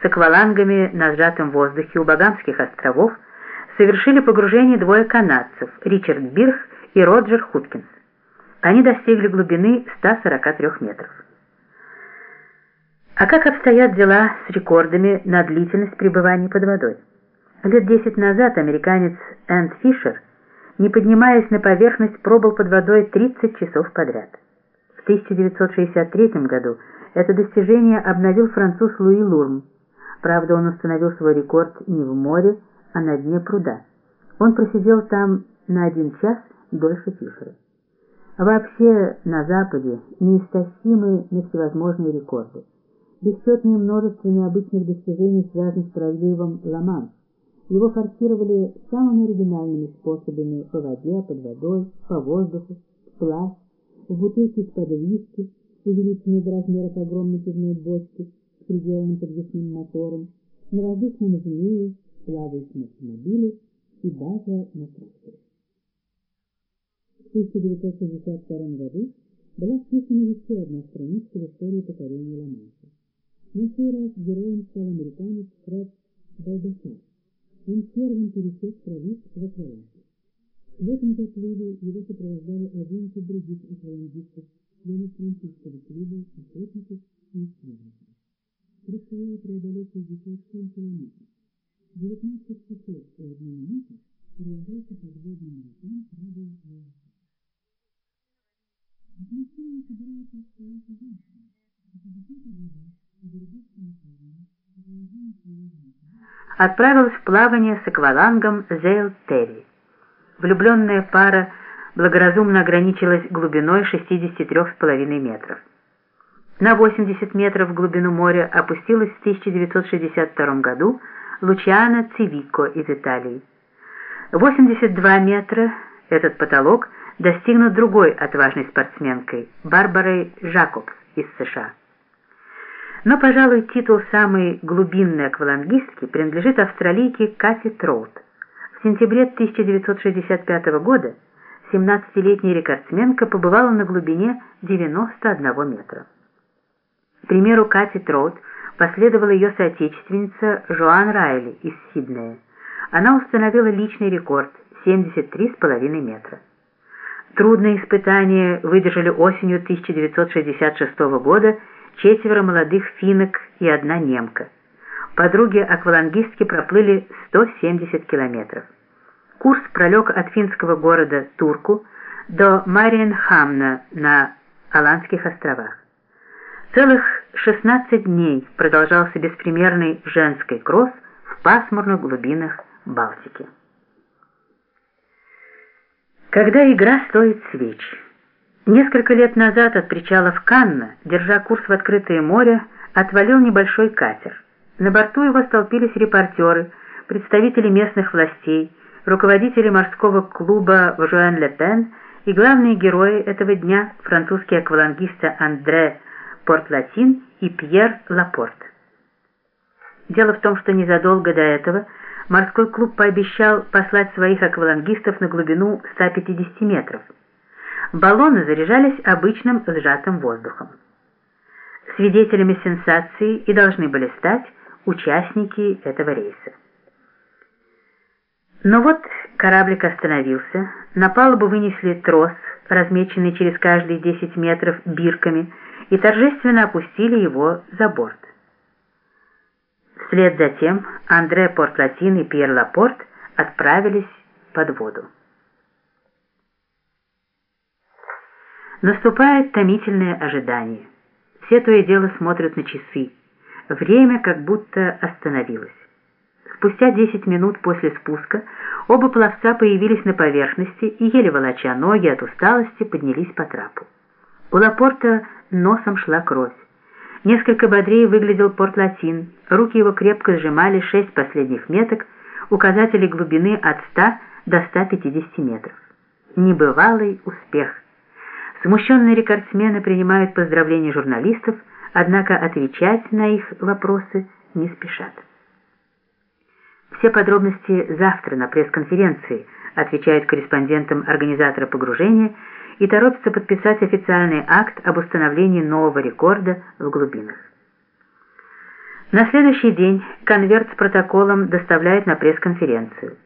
с аквалангами на сжатом воздухе у Багамских островов совершили погружение двое канадцев Ричард Бирх и Роджер Хуткинс. Они достигли глубины 143 метров. А как обстоят дела с рекордами на длительность пребывания под водой? Лет 10 назад американец Энд Фишер, не поднимаясь на поверхность, пробыл под водой 30 часов подряд. В 1963 году это достижение обновил француз Луи Лурм. Правда, он установил свой рекорд не в море, а на дне пруда. Он просидел там на один час дольше Фишера. Вообще на Западе неистощимы на всевозможные рекорды. Бесчетное множество необычных достижений связано с проливом Ла-Манш. Его форсировали самыми оригинальными способами по воде, под водой, по воздуху, вплавь, в бутылке из-под виски, увеличенной до размеров огромной пивной бочки с пределным подвесным мотором, на воздушном змее, плавающем автомобиле и даже на тракторе. В 1962 году была вписана еще одна страничка в истории покорения Ла-Манша. На сей раз героем стал американец Фред Балдасар. Он первым пересек пролив в Атланте. В этом заплыве его сопровождали 11 других аквалангистов, членов французского клуба охотников и исследователей. Предстояло преодолеть 67 километров. 19 часов и 1 минута продолжался подводный марафон. Атмосфера собирается оставаться ясной. Это 10 года отправилась в плавание с аквалангом Зейл Терри. Влюбленная пара благоразумно ограничилась глубиной 63,5 метров. На 80 метров в глубину моря опустилась в 1962 году Лучиана Цивико из Италии. 82 метра этот потолок достигнут другой отважной спортсменкой Барбарой Жакобс из США. Но, пожалуй, титул самой глубинной аквалангистки принадлежит австралийке Кати Троут. В сентябре 1965 года 17-летняя рекордсменка побывала на глубине 91 метра. Примеру Кати Троут последовала ее соотечественница Жоан Райли из Сиднея. Она установила личный рекорд 73,5 метра. Трудные испытания выдержали осенью 1966 года четверо молодых финок и одна немка. Подруги-аквалангистки проплыли 170 километров. Курс пролег от финского города Турку до Мариенхамна на Аландских островах. Целых 16 дней продолжался беспримерный женский кросс в пасмурных глубинах Балтики. Когда игра стоит свеч. Несколько лет назад от причала в Канна, держа курс в открытое море, отвалил небольшой катер. На борту его столпились репортеры, представители местных властей, руководители морского клуба в Жуэн-Ле-Пен и главные герои этого дня французские аквалангисты Андре Портлатин и Пьер Лапорт. Дело в том, что незадолго до этого морской клуб пообещал послать своих аквалангистов на глубину 150 метров – баллоны заряжались обычным сжатым воздухом. Свидетелями сенсации и должны были стать участники этого рейса. Но вот кораблик остановился, на палубу вынесли трос, размеченный через каждые 10 метров бирками, и торжественно опустили его за борт. Вслед за тем Андре Портлатин и Пьер Лапорт отправились под воду. Наступает томительное ожидание. Все то и дело смотрят на часы. Время как будто остановилось. Спустя 10 минут после спуска оба пловца появились на поверхности и, еле волоча ноги от усталости, поднялись по трапу. У Лапорта носом шла кровь. Несколько бодрее выглядел порт-латин, руки его крепко сжимали шесть последних меток, указатели глубины от 100 до 150 метров. Небывалый успех – Смущенные рекордсмены принимают поздравления журналистов, однако отвечать на их вопросы не спешат. Все подробности завтра на пресс-конференции, отвечают корреспондентам организатора погружения и торопятся подписать официальный акт об установлении нового рекорда в глубинах. На следующий день конверт с протоколом доставляют на пресс-конференцию.